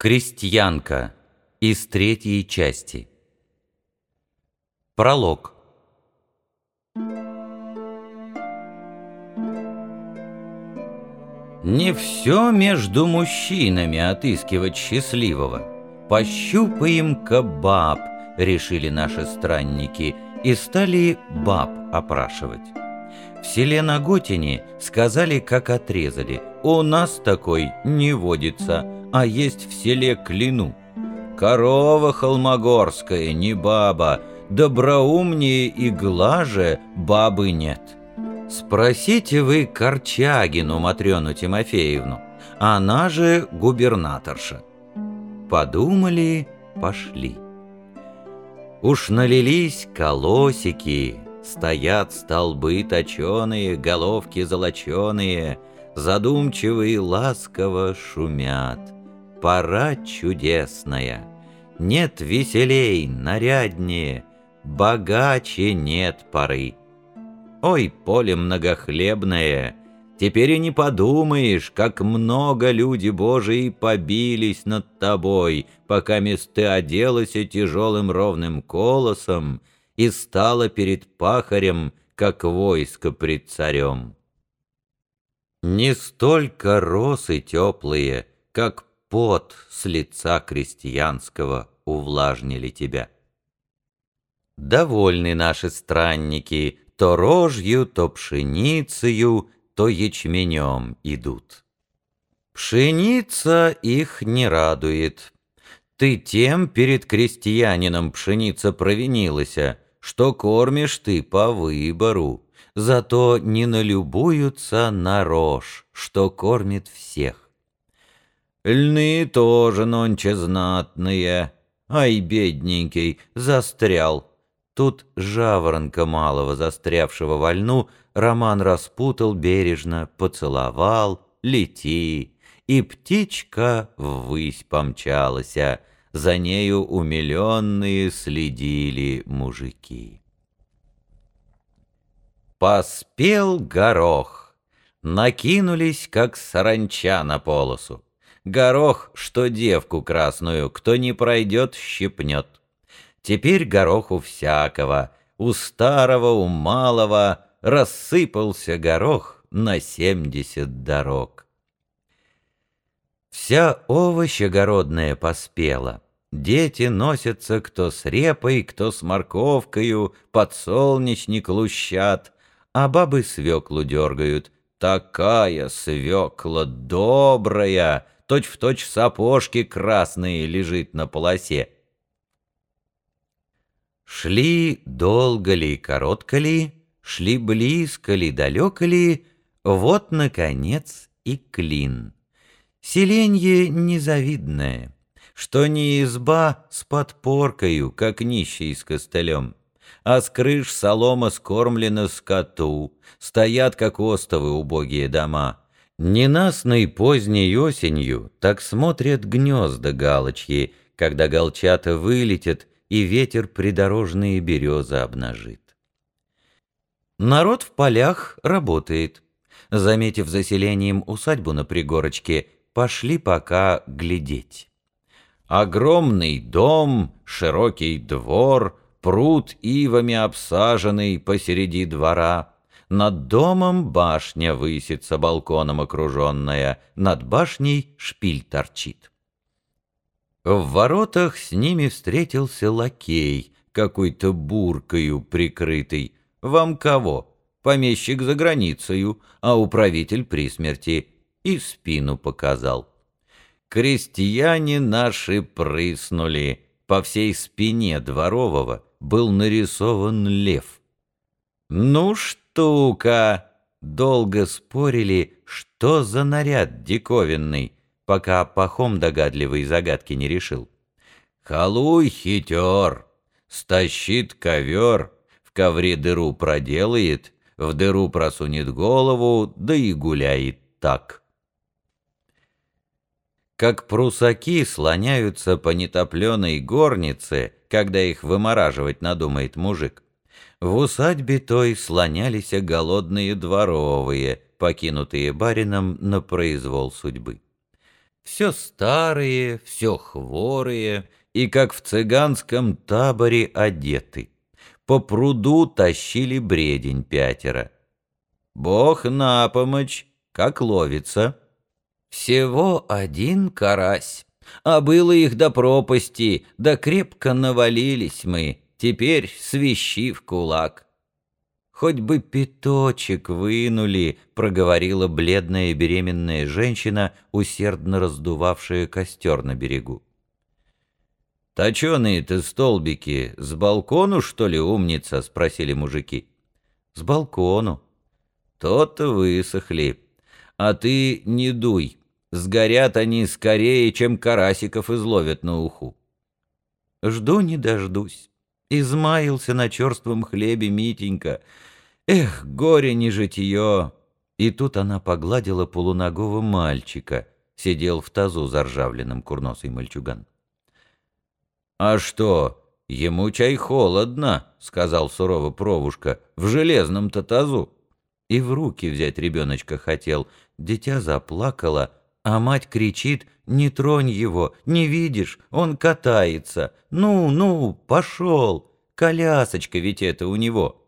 Крестьянка из третьей части. Пролог. Не все между мужчинами отыскивать счастливого. Пощупаем-ка баб, решили наши странники, и стали баб опрашивать. В селе Наготине сказали, как отрезали, у нас такой не водится, а есть в селе Клину. Корова холмогорская, не баба, доброумнее и глаже бабы нет. Спросите вы Корчагину Матрёну Тимофеевну, она же губернаторша. Подумали, пошли. Уж налились колосики, стоят столбы точеные, головки золоченые, задумчивые ласково шумят. Пора чудесная, нет веселей, наряднее, богаче нет поры. Ой, поле многохлебное, теперь и не подумаешь, как много люди Божии побились над тобой, пока месты оделась тяжелым ровным колосом и стала перед пахарем, как войско пред царем. Не столько росы теплые, как пот с лица крестьянского увлажнили тебя. Довольны наши странники, то рожью, то пшеницею, то ячменем идут. Пшеница их не радует. Ты тем перед крестьянином пшеница провинилася, что кормишь ты по выбору, зато не налюбуются на рожь, что кормит всех. Льны тоже нонче знатные. Ай, бедненький, застрял. Тут жаворонка малого, застрявшего во льну, Роман распутал бережно, поцеловал, лети, и птичка ввысь помчалася, за нею умиленные следили мужики. Поспел горох, накинулись, как саранча на полосу. Горох, что девку красную, кто не пройдет, щипнет. Теперь горох у всякого, у старого, у малого, рассыпался горох на семьдесят дорог. Вся овощь огородная поспела. Дети носятся кто с репой, кто с морковкою, подсолнечник лущат, а бабы свеклу дергают. Такая свекла добрая, точь-в-точь точь сапожки красные лежит на полосе. Шли долго ли, коротко ли, шли близко ли, далеко ли, вот, наконец, и клин. Селенье незавидное, что не изба с подпоркою, как нищий с костылем, а с крыш солома скормлена скоту, стоят, как остовы, убогие дома — Ненастной поздней осенью так смотрят гнезда галочьи, когда голчата вылетят, и ветер придорожные березы обнажит. Народ в полях работает. Заметив заселением усадьбу на пригорочке, пошли пока глядеть. Огромный дом, широкий двор, пруд ивами обсаженный посереди двора — над домом башня высится, балконом окруженная, над башней шпиль торчит. В воротах с ними встретился лакей, какой-то буркою прикрытый. Вам кого? Помещик за границею, а управитель при смерти. И спину показал. Крестьяне наши прыснули. По всей спине дворового был нарисован лев. Ну что? Штука!» Долго спорили, что за наряд диковинный, пока Пахом догадливый загадки не решил. «Халуй хитер, стащит ковер, в ковре дыру проделает, в дыру просунет голову, да и гуляет так». Как прусаки слоняются по нетопленой горнице, когда их вымораживать надумает мужик, в усадьбе той слонялись голодные дворовые, покинутые барином на произвол судьбы. Все старые, все хворые, и как в цыганском таборе одеты. По пруду тащили бредень пятеро. Бог на помощь, как ловится. Всего один карась, а было их до пропасти, да крепко навалились мы, теперь свищи в кулак. «Хоть бы пяточек вынули», — проговорила бледная беременная женщина, усердно раздувавшая костер на берегу. «Точеные-то столбики с балкону, что ли, умница?» — спросили мужики. «С балкону». «То-то высохли. А ты не дуй. Сгорят они скорее, чем карасиков изловят на уху». «Жду не дождусь». Измаился на черством хлебе Митенька. Эх, горе не житье! И тут она погладила полуногого мальчика, сидел в тазу заржавленным курносый мальчуган. «А что, ему чай холодно», — сказал сурово провушка, — «в железном-то тазу». И в руки взять ребеночка хотел. Дитя заплакало, а мать кричит «Не тронь его, не видишь, он катается! Ну, ну, пошел! Колясочка ведь это у него!»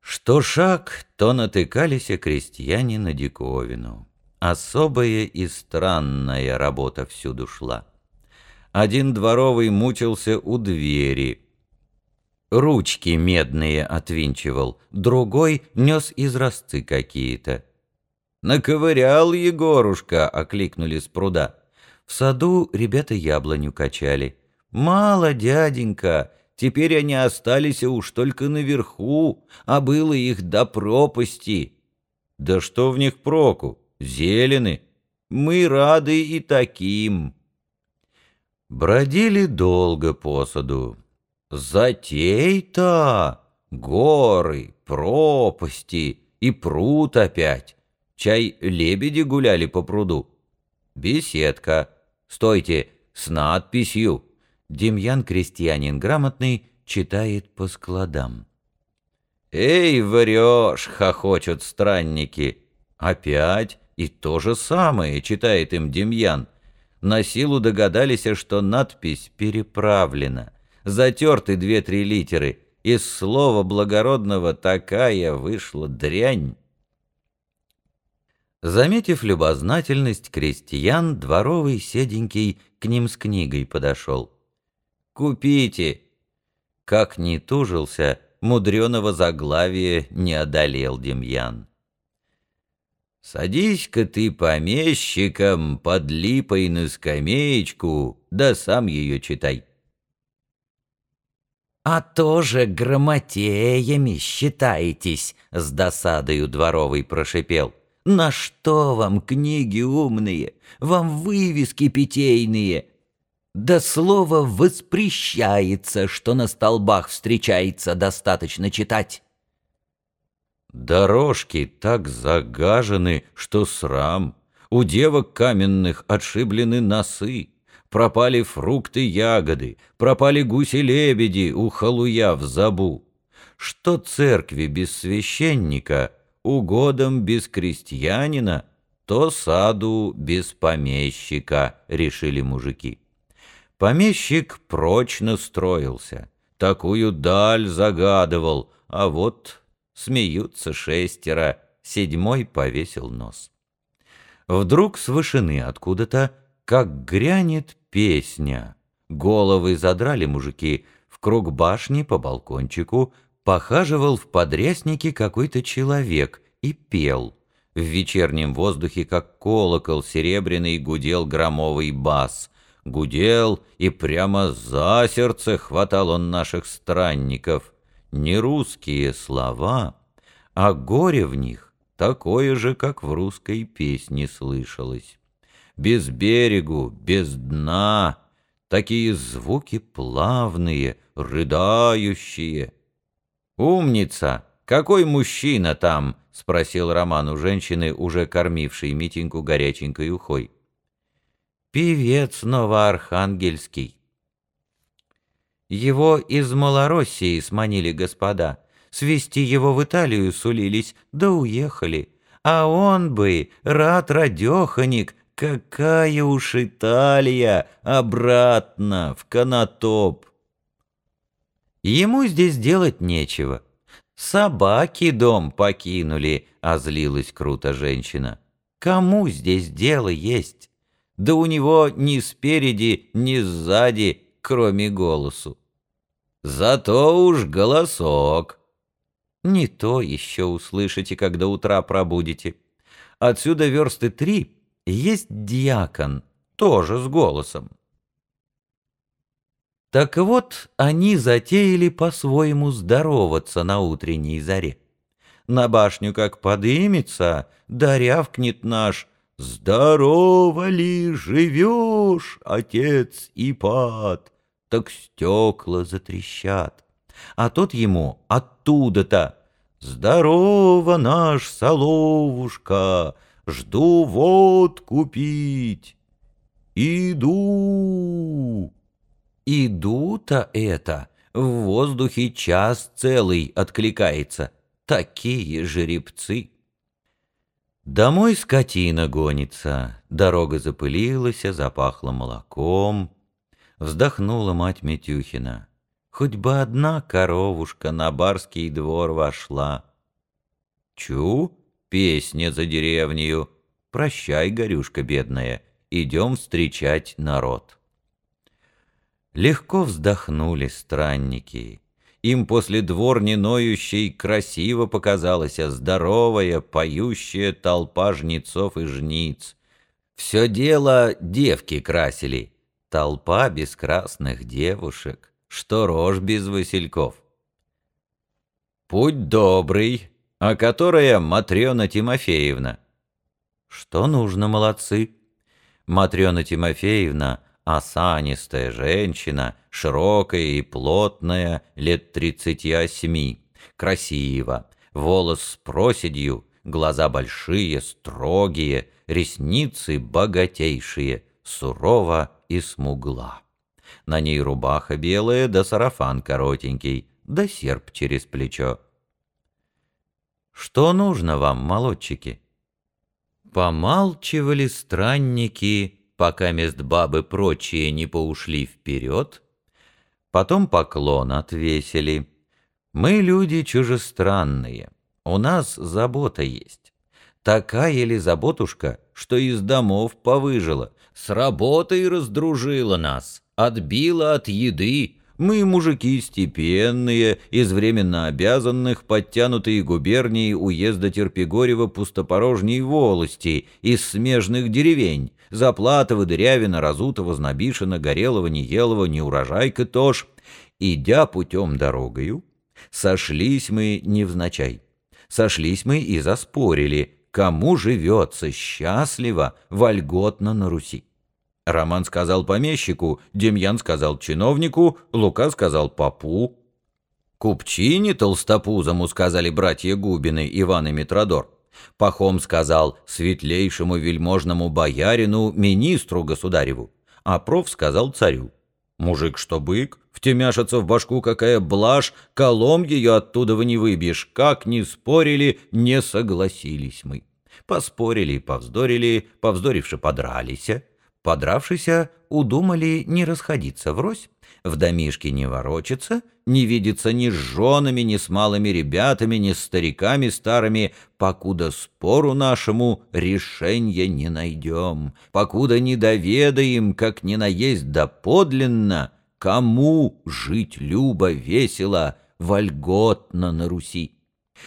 Что шаг, то натыкались крестьяне на диковину. Особая и странная работа всюду шла. Один дворовый мучился у двери. Ручки медные отвинчивал, другой нес изразцы какие-то. «Наковырял Егорушка!» — окликнули с пруда. В саду ребята яблоню качали. «Мало, дяденька, теперь они остались уж только наверху, а было их до пропасти». «Да что в них проку? Зелены. Мы рады и таким». Бродили долго по саду. Затей-то! Горы, пропасти и пруд опять. Чай лебеди гуляли по пруду. Беседка. Стойте, с надписью. Демьян, крестьянин грамотный, читает по складам. «Эй, врешь!» — хохочут странники. Опять и то же самое читает им Демьян. На силу догадались, что надпись переправлена. Затерты две-три литеры. Из слова благородного такая вышла дрянь. Заметив любознательность крестьян, дворовый седенький к ним с книгой подошел. «Купите!» Как ни тужился, мудреного заглавия не одолел Демьян. «Садись-ка ты помещиком под липой на скамеечку, да сам ее читай». «А тоже грамотеями считаетесь», — с досадою дворовый прошипел. На что вам книги умные, вам вывески питейные? Да слово воспрещается, что на столбах встречается, достаточно читать. Дорожки так загажены, что срам. У девок каменных отшиблены носы. Пропали фрукты, ягоды, пропали гуси-лебеди у халуя в забу. Что церкви без священника — угодом без крестьянина, то саду без помещика, решили мужики. Помещик прочно строился, такую даль загадывал, а вот смеются шестеро, седьмой повесил нос. Вдруг с вышины откуда-то, как грянет песня. Головы задрали мужики, в круг башни по балкончику Похаживал в подряснике какой-то человек и пел. В вечернем воздухе, как колокол серебряный, гудел громовый бас. Гудел, и прямо за сердце хватал он наших странников. Не русские слова, а горе в них такое же, как в русской песне слышалось. Без берегу, без дна, такие звуки плавные, рыдающие — «Умница! Какой мужчина там?» — спросил Роман у женщины, уже кормившей Митеньку горяченькой ухой. «Певец новоархангельский». Его из Малороссии сманили господа. Свести его в Италию сулились, да уехали. А он бы, рад радеханик, какая уж Италия, обратно, в Конотоп. Ему здесь делать нечего. Собаки дом покинули, озлилась круто женщина. Кому здесь дело есть? Да у него ни спереди, ни сзади, кроме голосу. Зато уж голосок. Не то еще услышите, когда утра пробудете. Отсюда версты три есть дьякон, тоже с голосом. Так вот, они затеяли по-своему здороваться на утренней заре. На башню как подымется, да рявкнет наш «Здорово ли живешь, отец Ипат?» Так стекла затрещат. А тот ему оттуда-то «Здорово, наш соловушка, жду вот купить». «Иду!» «Иду-то это!» В воздухе час целый откликается. Такие жеребцы! Домой скотина гонится, дорога запылилась, запахла молоком. Вздохнула мать Метюхина. Хоть бы одна коровушка на барский двор вошла. Чу, песня за деревнею. Прощай, горюшка бедная, идем встречать народ. Легко вздохнули странники. Им после дворни ноющей красиво показалась здоровая, поющая толпа жнецов и жниц. Все дело девки красили. Толпа без красных девушек что рожь без васильков. Путь добрый, а которая Матрена Тимофеевна. Что нужно, молодцы? Матрена Тимофеевна — осанистая женщина, широкая и плотная, лет тридцати осьми, красиво, волос с проседью, глаза большие, строгие, ресницы богатейшие, сурова и смугла. На ней рубаха белая, да сарафан коротенький, да серп через плечо. «Что нужно вам, молодчики?» Помалчивали странники, пока мест бабы прочие не поушли вперед, потом поклон отвесили. Мы люди чужестранные, у нас забота есть. Такая ли заботушка, что из домов повыжила, с работой раздружила нас, отбила от еды. Мы мужики степенные, из временно обязанных, подтянутые губернии уезда Терпигорева пустопорожней волости, из смежных деревень, Заплатова, Дырявина, Разутова, Знобишина, Горелого, Неелова, Неурожайка тоже. Идя путем дорогою, сошлись мы невзначай. Сошлись мы и заспорили, кому живется счастливо, вольготно на Руси. Роман сказал помещику, Демьян сказал чиновнику, Лука сказал попу. Купчине толстопузому сказали братья Губины, Иван и Митродор. Пахом сказал светлейшему вельможному боярину, министру государеву. А проф сказал царю. Мужик что бык, втемяшится в башку какая блажь, колом ее оттуда вы не выбьешь. Как ни спорили, не согласились мы. Поспорили повздорили, повздоривши подрались. Подравшися, удумали не расходиться врозь, в домишке не ворочаться, не видеться ни с женами, ни с малыми ребятами, ни с стариками старыми, покуда спору нашему решения не найдем, покуда не доведаем, как не наесть да подлинно, кому жить любо, весело, вольготно на Руси.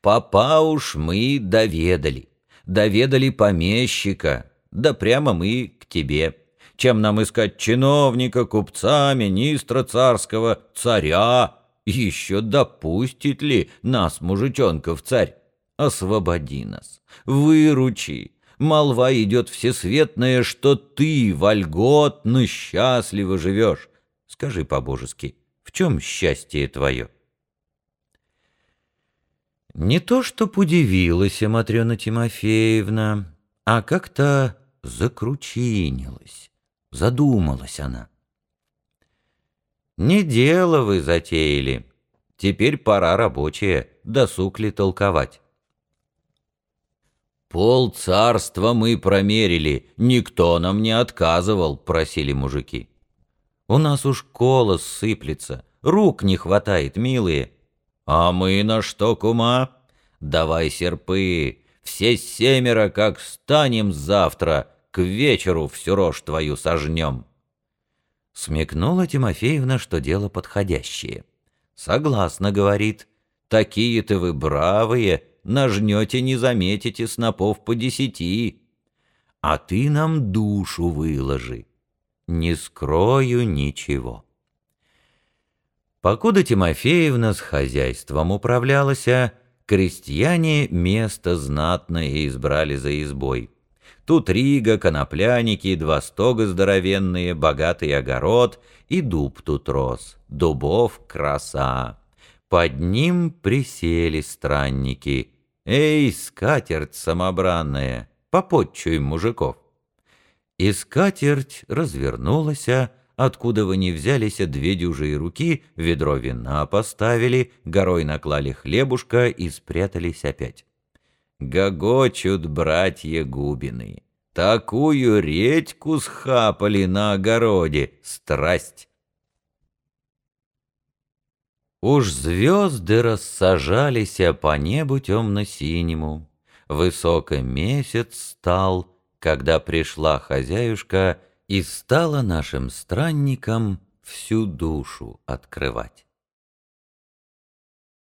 Папа уж мы доведали, доведали помещика, да прямо мы к тебе чем нам искать чиновника, купца, министра царского, царя. Еще допустит ли нас, мужичонков, царь? Освободи нас, выручи. Молва идет всесветная, что ты вольготно, счастливо живешь. Скажи по-божески, в чем счастье твое? Не то, чтоб удивилась Матрена Тимофеевна, а как-то закручинилась. Задумалась она. «Не дело вы затеяли. Теперь пора рабочая, досуг ли толковать?» Пол царства мы промерили, никто нам не отказывал, просили мужики. У нас уж колос сыплется, рук не хватает, милые. А мы на что, кума? Давай серпы, все семеро, как станем завтра, к вечеру всю рожь твою сожнем. Смекнула Тимофеевна, что дело подходящее. «Согласно, — говорит, — такие-то вы бравые, нажнете, не заметите снопов по десяти. А ты нам душу выложи. Не скрою ничего». Покуда Тимофеевна с хозяйством управлялась, крестьяне место знатное избрали за избой. Тут рига, конопляники, два стога здоровенные, богатый огород, и дуб тут рос, дубов краса. Под ним присели странники. «Эй, скатерть самобранная, попотчуй мужиков!» И скатерть развернулась, откуда вы не взялись две дюжие руки, ведро вина поставили, горой наклали хлебушка и спрятались опять. Гогочут братья Губины. Такую редьку схапали на огороде, страсть. Уж звезды рассажались по небу темно-синему. Высоко месяц стал, когда пришла хозяюшка и стала нашим странникам всю душу открывать.